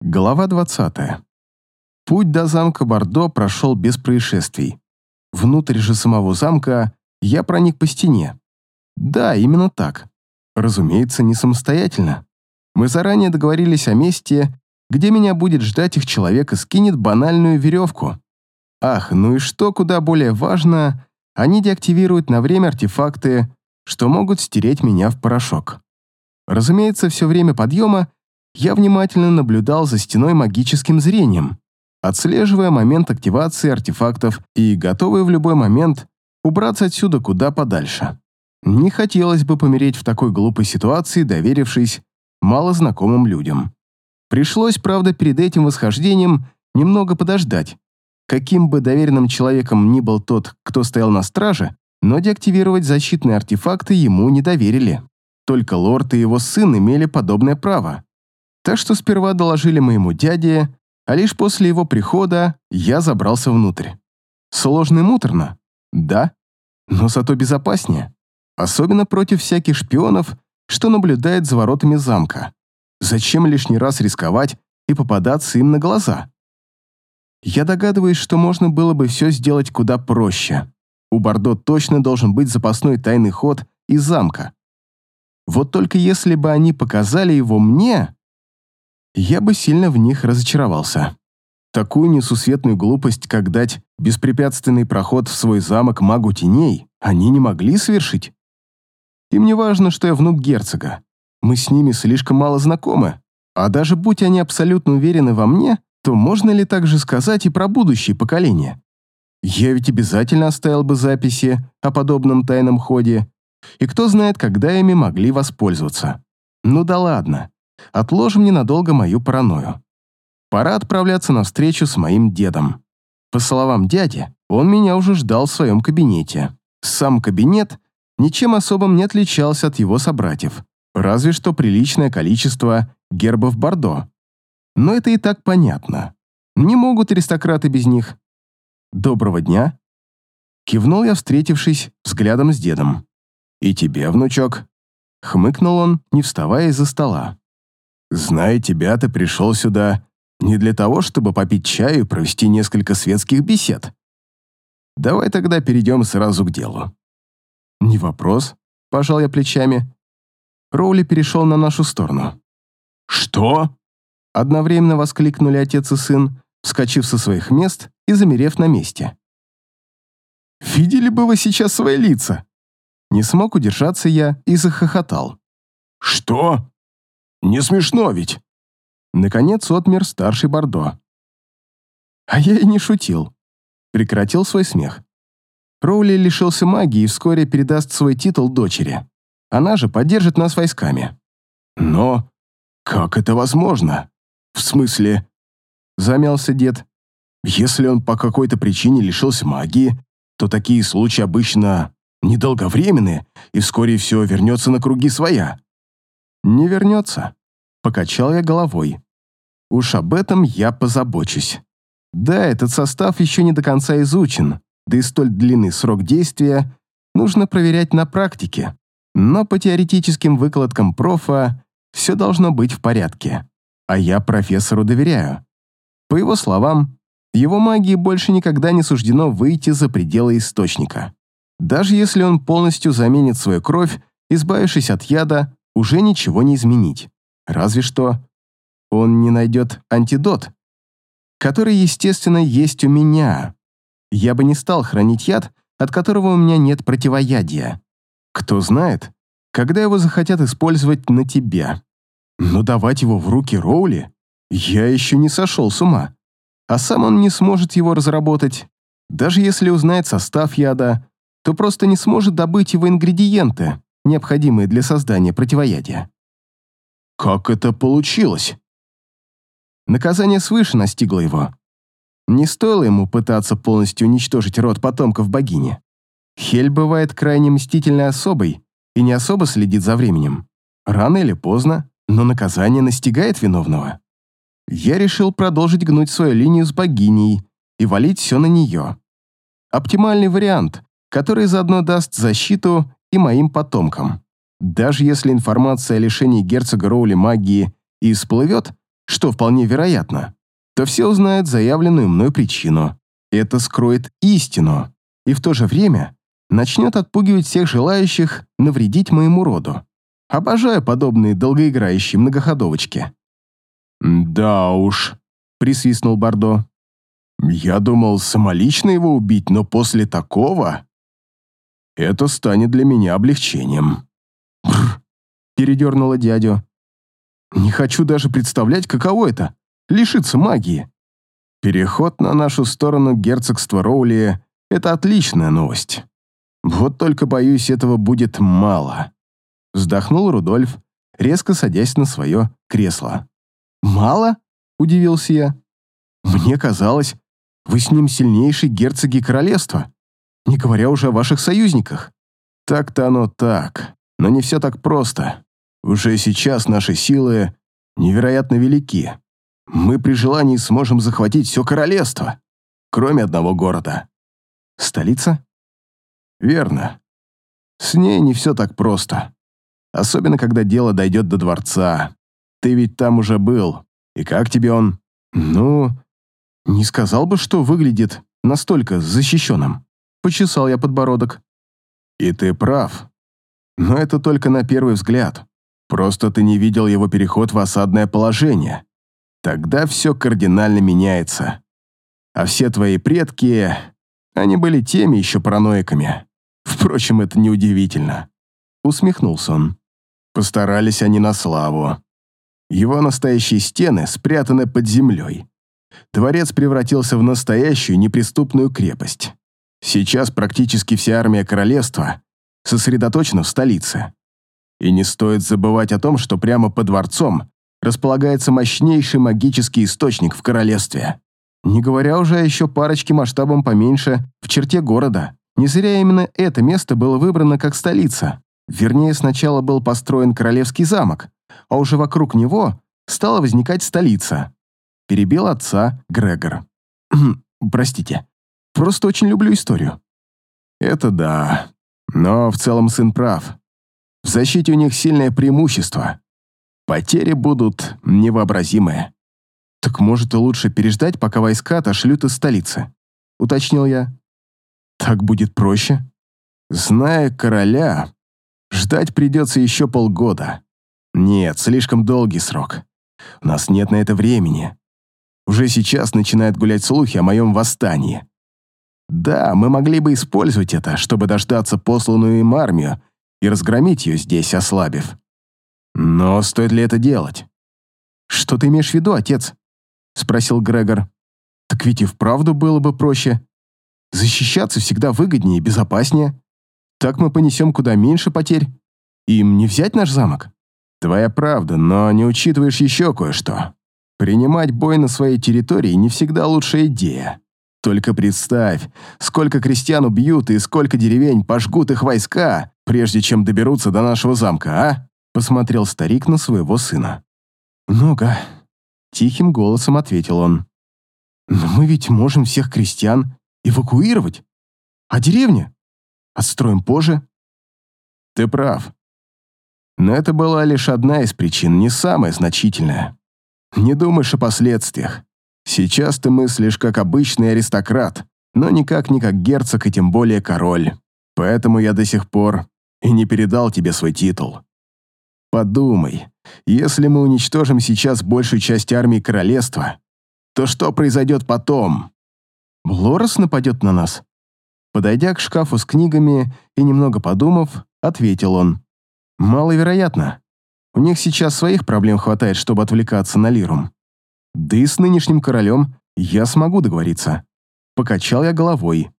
Глава 20. Путь до замка Бордо прошел без происшествий. Внутрь же самого замка я проник по стене. Да, именно так. Разумеется, не самостоятельно. Мы заранее договорились о месте, где меня будет ждать их человек и скинет банальную веревку. Ах, ну и что куда более важно, они деактивируют на время артефакты, что могут стереть меня в порошок. Разумеется, все время подъема я внимательно наблюдал за стеной магическим зрением, отслеживая момент активации артефактов и готовый в любой момент убраться отсюда куда подальше. Не хотелось бы помереть в такой глупой ситуации, доверившись малознакомым людям. Пришлось, правда, перед этим восхождением немного подождать. Каким бы доверенным человеком ни был тот, кто стоял на страже, но деактивировать защитные артефакты ему не доверили. Только лорд и его сын имели подобное право. Так что сперва доложили моему дяде, а лишь после его прихода я забрался внутрь. Сложно и муторно? Да. Но зато безопаснее. Особенно против всяких шпионов, что наблюдают за воротами замка. Зачем лишний раз рисковать и попадаться им на глаза? Я догадываюсь, что можно было бы все сделать куда проще. У Бордо точно должен быть запасной тайный ход из замка. Вот только если бы они показали его мне, я бы сильно в них разочаровался. Такую несусветную глупость, как дать беспрепятственный проход в свой замок магу теней, они не могли совершить. Им не важно, что я внук герцога. Мы с ними слишком мало знакомы. А даже будь они абсолютно уверены во мне, то можно ли также сказать и про будущее поколение? Я ведь обязательно оставил бы записи о подобном тайном ходе, и кто знает, когда ими могли воспользоваться. Ну да ладно. Отложим ненадолго мою паранойю. Пора отправляться на встречу с моим дедом. По словам дяди, он меня уже ждал в своем кабинете. Сам кабинет ничем особым не отличался от его собратьев, разве что приличное количество гербов Бордо. Но это и так понятно. Не могут аристократы без них. «Доброго дня!» Кивнул я, встретившись взглядом с дедом. «И тебе, внучок!» Хмыкнул он, не вставая из-за стола. Зная тебя, ты пришел сюда не для того, чтобы попить чаю и провести несколько светских бесед. Давай тогда перейдем сразу к делу». «Не вопрос», — пожал я плечами. Роули перешел на нашу сторону. «Что?» Одновременно воскликнули отец и сын, вскочив со своих мест и замерев на месте. «Видели бы вы сейчас свои лица?» Не смог удержаться я и захохотал. «Что?» Не смешно ведь!» Наконец отмер старший Бордо. А я и не шутил. Прекратил свой смех. Роули лишился магии и вскоре передаст свой титул дочери. Она же поддержит нас войсками. Но как это возможно? В смысле? Замялся дед. Если он по какой-то причине лишился магии, то такие случаи обычно недолговременны, и вскоре все вернется на круги своя. Не вернется. Покачал я головой. Уж об этом я позабочусь. Да, этот состав еще не до конца изучен, да и столь длинный срок действия нужно проверять на практике. Но по теоретическим выкладкам профа все должно быть в порядке. А я профессору доверяю. По его словам, его магии больше никогда не суждено выйти за пределы источника. Даже если он полностью заменит свою кровь, избавившись от яда, уже ничего не изменить. Разве что он не найдет антидот, который, естественно, есть у меня. Я бы не стал хранить яд, от которого у меня нет противоядия. Кто знает, когда его захотят использовать на тебя. Но давать его в руки Роули я еще не сошел с ума. А сам он не сможет его разработать. Даже если узнает состав яда, то просто не сможет добыть его ингредиенты необходимые для создания противоядия. Как это получилось? Наказание свыше настигло его. Не стоило ему пытаться полностью уничтожить род потомков богини. Хель бывает крайне мстительной особой и не особо следит за временем. Рано или поздно, но наказание настигает виновного. Я решил продолжить гнуть свою линию с богиней и валить все на нее. Оптимальный вариант, который заодно даст защиту и моим потомкам. Даже если информация о лишении герцога Роули магии и всплывет, что вполне вероятно, то все узнают заявленную мной причину. Это скроет истину и в то же время начнет отпугивать всех желающих навредить моему роду. Обожаю подобные долгоиграющие многоходовочки. «Да уж», — присвистнул Бордо. «Я думал самолично его убить, но после такого...» «Это станет для меня облегчением». «Бррр», — передернула дядю. «Не хочу даже представлять, каково это — лишиться магии. Переход на нашу сторону герцогства Роули — это отличная новость. Вот только, боюсь, этого будет мало». Вздохнул Рудольф, резко садясь на свое кресло. «Мало?» — удивился я. «Мне казалось, вы с ним сильнейшие герцоги королевства, не говоря уже о ваших союзниках». «Так-то оно так, но не все так просто. Уже сейчас наши силы невероятно велики. Мы при желании сможем захватить все королевство, кроме одного города. Столица? Верно. С ней не все так просто. Особенно, когда дело дойдет до дворца. Ты ведь там уже был. И как тебе он? Ну, не сказал бы, что выглядит настолько защищенным. Почесал я подбородок. И ты прав. Но это только на первый взгляд. Просто ты не видел его переход в осадное положение. Тогда все кардинально меняется. А все твои предки, они были теми еще параноиками. Впрочем, это неудивительно. Усмехнулся он. Постарались они на славу. Его настоящие стены спрятаны под землей. Дворец превратился в настоящую неприступную крепость. Сейчас практически вся армия королевства сосредоточена в столице. И не стоит забывать о том, что прямо под дворцом располагается мощнейший магический источник в королевстве. Не говоря уже о еще парочке масштабом поменьше в черте города. Не зря именно это место было выбрано как столица. Вернее, сначала был построен королевский замок, а уже вокруг него стала возникать столица. Перебил отца Грегор. «Простите, просто очень люблю историю». «Это да, но в целом сын прав. В защите у них сильное преимущество. Потери будут невообразимые. Так может и лучше переждать, пока войска отошлют из столицы, уточнил я. Так будет проще. Зная короля, ждать придется еще полгода. Нет, слишком долгий срок. У нас нет на это времени. Уже сейчас начинают гулять слухи о моем восстании. Да, мы могли бы использовать это, чтобы дождаться посланную им армию и разгромить ее здесь, ослабив. Но стоит ли это делать? Что ты имеешь в виду, отец? Спросил Грегор. Так ведь и вправду было бы проще. Защищаться всегда выгоднее и безопаснее. Так мы понесем куда меньше потерь. Им не взять наш замок? Твоя правда, но не учитываешь еще кое-что. Принимать бой на своей территории не всегда лучшая идея. Только представь, сколько крестьян убьют и сколько деревень пожгут их войска, прежде чем доберутся до нашего замка, а? посмотрел старик на своего сына. «Много», — тихим голосом ответил он. «Но мы ведь можем всех крестьян эвакуировать. А деревня? Отстроим позже». «Ты прав. Но это была лишь одна из причин, не самая значительная. Не думаешь о последствиях. Сейчас ты мыслишь как обычный аристократ, но никак не как герцог и тем более король. Поэтому я до сих пор и не передал тебе свой титул. Подумай, если мы уничтожим сейчас большую часть армии королевства, то что произойдет потом? Лорес нападет на нас? Подойдя к шкафу с книгами и немного подумав, ответил он. Маловероятно. У них сейчас своих проблем хватает, чтобы отвлекаться на Лирум. Да и с нынешним королем я смогу договориться. Покачал я головой.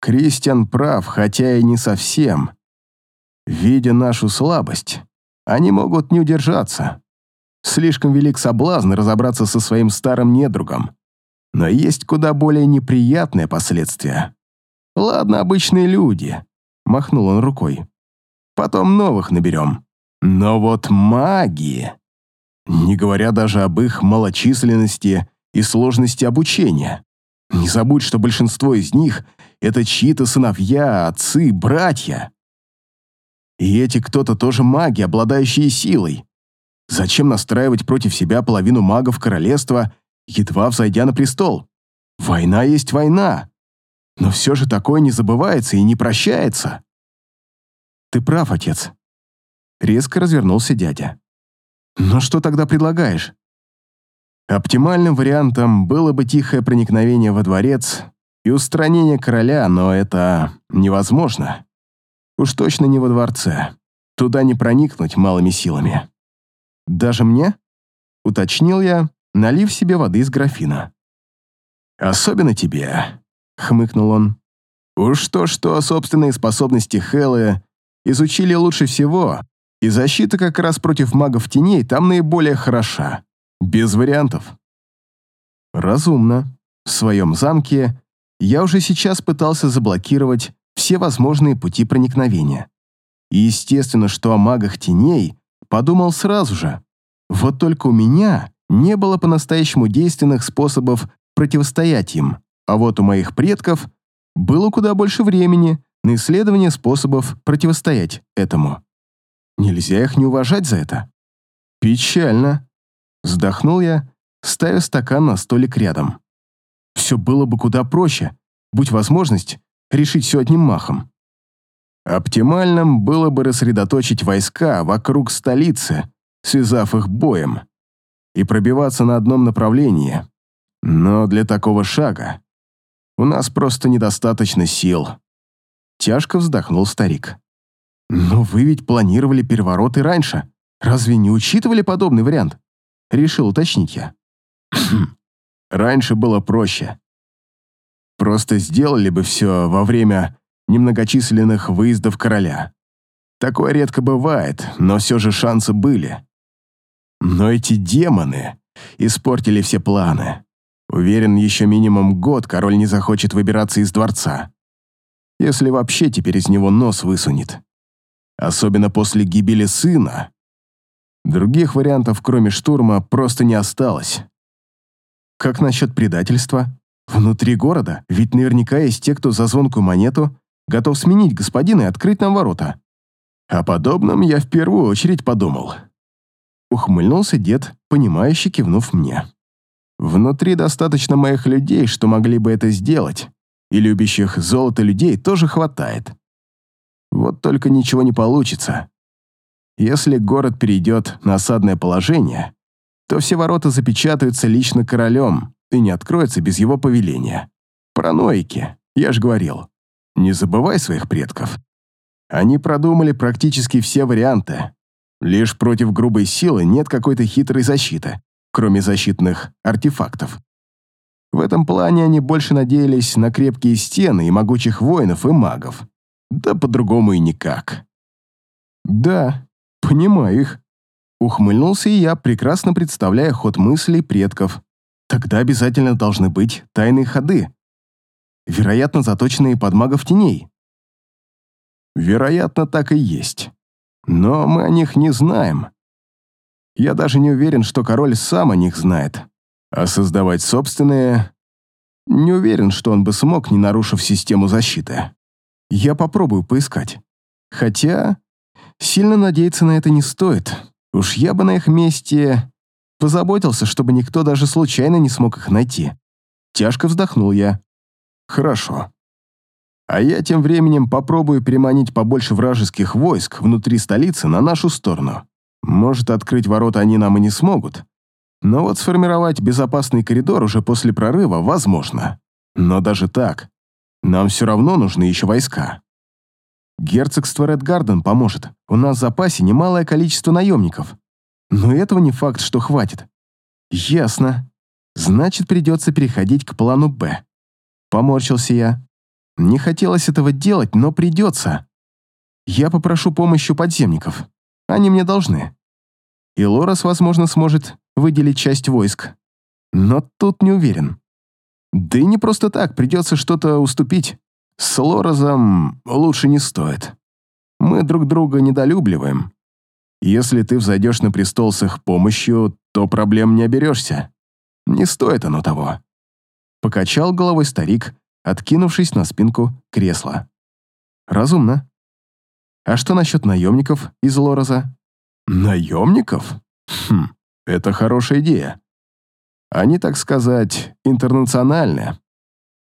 Кристиан прав, хотя и не совсем. Видя нашу слабость, они могут не удержаться. Слишком велик соблазн разобраться со своим старым недругом. Но есть куда более неприятные последствия. Ладно, обычные люди. Махнул он рукой. Потом новых наберем. Но вот маги... Не говоря даже об их малочисленности и сложности обучения. Не забудь, что большинство из них — это чьи-то сыновья, отцы, братья. И эти кто-то тоже маги, обладающие силой. Зачем настраивать против себя половину магов королевства, едва взойдя на престол? Война есть война. Но все же такое не забывается и не прощается. Ты прав, отец. Резко развернулся дядя. Но что тогда предлагаешь? Оптимальным вариантом было бы тихое проникновение во дворец и устранение короля, но это невозможно. Уж точно не во дворце. Туда не проникнуть малыми силами. «Даже мне?» — уточнил я, налив себе воды из графина. «Особенно тебе», — хмыкнул он. «Уж то-что собственные способности Хеллы изучили лучше всего, и защита как раз против магов теней там наиболее хороша. Без вариантов». «Разумно. В своем замке я уже сейчас пытался заблокировать все возможные пути проникновения. И естественно, что о магах теней подумал сразу же. Вот только у меня не было по-настоящему действенных способов противостоять им, а вот у моих предков было куда больше времени на исследование способов противостоять этому. Нельзя их не уважать за это. Печально. Вздохнул я, ставя стакан на столик рядом. Все было бы куда проще, будь возможность решить все одним махом. Оптимальным было бы рассредоточить войска вокруг столицы, связав их боем, и пробиваться на одном направлении. Но для такого шага у нас просто недостаточно сил. Тяжко вздохнул старик. Но вы ведь планировали перевороты раньше. Разве не учитывали подобный вариант? Решил уточнить я. Раньше было проще. Просто сделали бы все во время немногочисленных выездов короля. Такое редко бывает, но все же шансы были. Но эти демоны испортили все планы. Уверен, еще минимум год король не захочет выбираться из дворца. Если вообще теперь из него нос высунет. Особенно после гибели сына. Других вариантов, кроме штурма, просто не осталось. Как насчет предательства? Внутри города ведь наверняка есть те, кто за звонкую монету готов сменить господина и открыть нам ворота. О подобном я в первую очередь подумал. Ухмыльнулся дед, понимающе кивнув мне. Внутри достаточно моих людей, что могли бы это сделать, и любящих золото людей тоже хватает. Вот только ничего не получится. Если город перейдет на осадное положение, то все ворота запечатаются лично королем, и не откроется без его повеления. Параноики, я ж говорил. Не забывай своих предков. Они продумали практически все варианты. Лишь против грубой силы нет какой-то хитрой защиты, кроме защитных артефактов. В этом плане они больше надеялись на крепкие стены и могучих воинов и магов. Да по-другому и никак. Да, понимаю их. Ухмыльнулся и я, прекрасно представляя ход мыслей предков, Тогда обязательно должны быть тайные ходы. Вероятно, заточенные под магов теней. Вероятно, так и есть. Но мы о них не знаем. Я даже не уверен, что король сам о них знает. А создавать собственные... Не уверен, что он бы смог, не нарушив систему защиты. Я попробую поискать. Хотя сильно надеяться на это не стоит. Уж я бы на их месте Позаботился, чтобы никто даже случайно не смог их найти. Тяжко вздохнул я. Хорошо. А я тем временем попробую переманить побольше вражеских войск внутри столицы на нашу сторону. Может, открыть ворота они нам и не смогут. Но вот сформировать безопасный коридор уже после прорыва возможно. Но даже так, нам все равно нужны еще войска. Герцогство Редгарден поможет. У нас в запасе немалое количество наемников. Но этого не факт, что хватит. Ясно. Значит, придется переходить к плану «Б». Поморщился я. Не хотелось этого делать, но придется. Я попрошу помощи у подземников. Они мне должны. И Лорас, возможно, сможет выделить часть войск. Но тут не уверен. Да и не просто так, придется что-то уступить. С Лорозом лучше не стоит. Мы друг друга недолюбливаем. Если ты взойдешь на престол с их помощью, то проблем не оберешься. Не стоит оно того. Покачал головой старик, откинувшись на спинку кресла. Разумно. А что насчет наемников из Лороза? Наемников? Хм, это хорошая идея. Они, так сказать, интернациональные.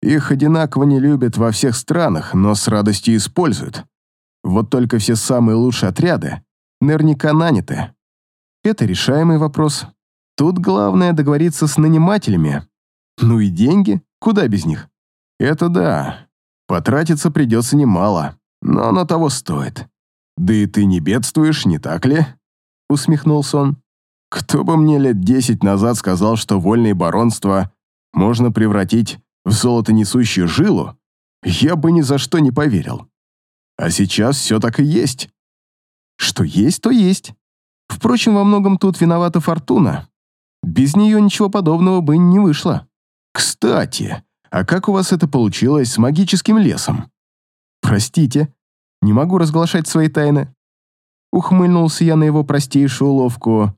Их одинаково не любят во всех странах, но с радостью используют. Вот только все самые лучшие отряды наверняка наняты. Это решаемый вопрос. Тут главное договориться с нанимателями. Ну и деньги, куда без них? Это да, потратиться придется немало, но оно того стоит. Да и ты не бедствуешь, не так ли? Усмехнулся он. Кто бы мне лет десять назад сказал, что вольное баронство можно превратить в золотонесущую жилу, я бы ни за что не поверил. А сейчас все так и есть. Что есть, то есть. Впрочем, во многом тут виновата фортуна. Без нее ничего подобного бы не вышло. Кстати, а как у вас это получилось с магическим лесом? Простите, не могу разглашать свои тайны. Ухмыльнулся я на его простейшую уловку.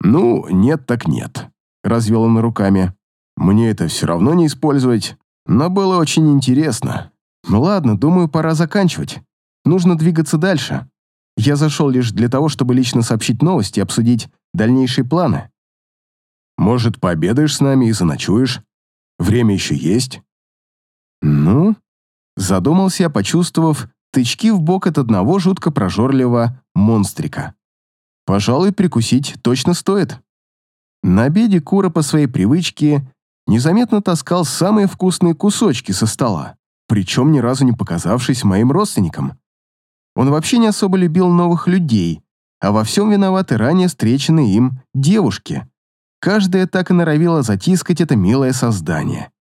Ну, нет так нет, развел он руками. Мне это все равно не использовать, но было очень интересно. Ну ладно, думаю, пора заканчивать. Нужно двигаться дальше. Я зашел лишь для того, чтобы лично сообщить новости и обсудить дальнейшие планы. Может, пообедаешь с нами и заночуешь? Время еще есть. Ну, задумался я, почувствовав тычки в бок от одного жутко прожорливого монстрика. Пожалуй, прикусить точно стоит. На обеде Кура по своей привычке незаметно таскал самые вкусные кусочки со стола, причем ни разу не показавшись моим родственникам. Он вообще не особо любил новых людей, а во всем виноваты ранее встреченные им девушки. Каждая так и норовила затискать это милое создание.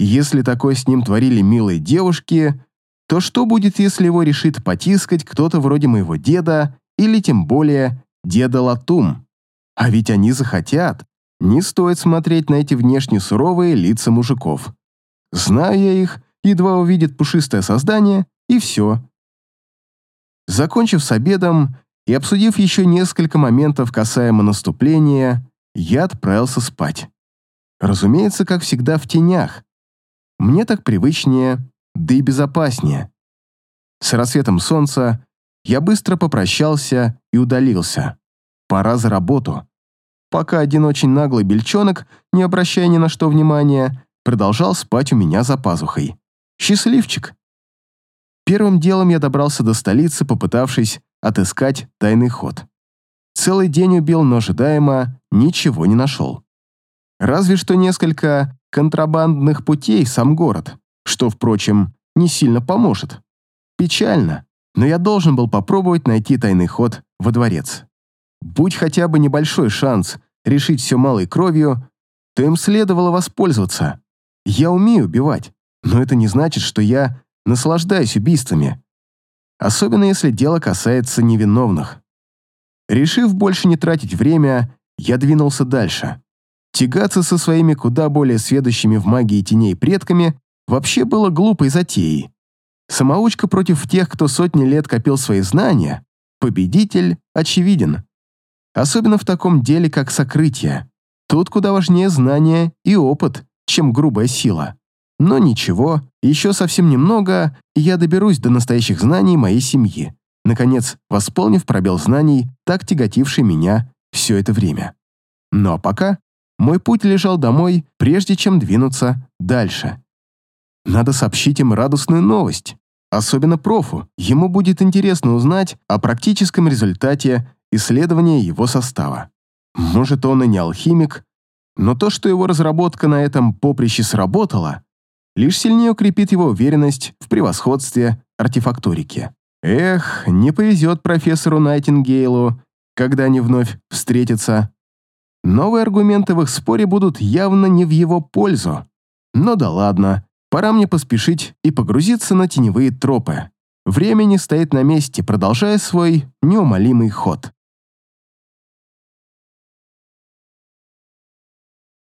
если такое с ним творили милые девушки, то что будет, если его решит потискать кто-то вроде моего деда или тем более деда Латум? А ведь они захотят. Не стоит смотреть на эти внешне суровые лица мужиков. Знаю я их, едва увидит пушистое создание, и все, Закончив с обедом и обсудив еще несколько моментов касаемо наступления, я отправился спать. Разумеется, как всегда, в тенях. Мне так привычнее, да и безопаснее. С рассветом солнца я быстро попрощался и удалился. Пора за работу. Пока один очень наглый бельчонок, не обращая ни на что внимания, продолжал спать у меня за пазухой. Счастливчик. Первым делом я добрался до столицы, попытавшись отыскать тайный ход. Целый день убил, но ожидаемо ничего не нашел. Разве что несколько контрабандных путей сам город, что, впрочем, не сильно поможет. Печально, но я должен был попробовать найти тайный ход во дворец. Будь хотя бы небольшой шанс решить все малой кровью, то им следовало воспользоваться. Я умею убивать, но это не значит, что я наслаждаюсь убийствами, особенно если дело касается невиновных. Решив больше не тратить время, я двинулся дальше. Тягаться со своими куда более сведущими в магии теней предками вообще было глупой затеей. Самоучка против тех, кто сотни лет копил свои знания, победитель очевиден. Особенно в таком деле, как сокрытие. Тут куда важнее знания и опыт, чем грубая сила. Но ничего, еще совсем немного, и я доберусь до настоящих знаний моей семьи, наконец восполнив пробел знаний, так тяготивший меня все это время. Ну а пока мой путь лежал домой, прежде чем двинуться дальше. Надо сообщить им радостную новость. Особенно профу. Ему будет интересно узнать о практическом результате исследования его состава. Может, он и не алхимик, но то, что его разработка на этом поприще сработала, лишь сильнее укрепит его уверенность в превосходстве артефакторики. Эх, не повезет профессору Найтингейлу, когда они вновь встретятся. Новые аргументы в их споре будут явно не в его пользу. Но да ладно, пора мне поспешить и погрузиться на теневые тропы. Время не стоит на месте, продолжая свой неумолимый ход.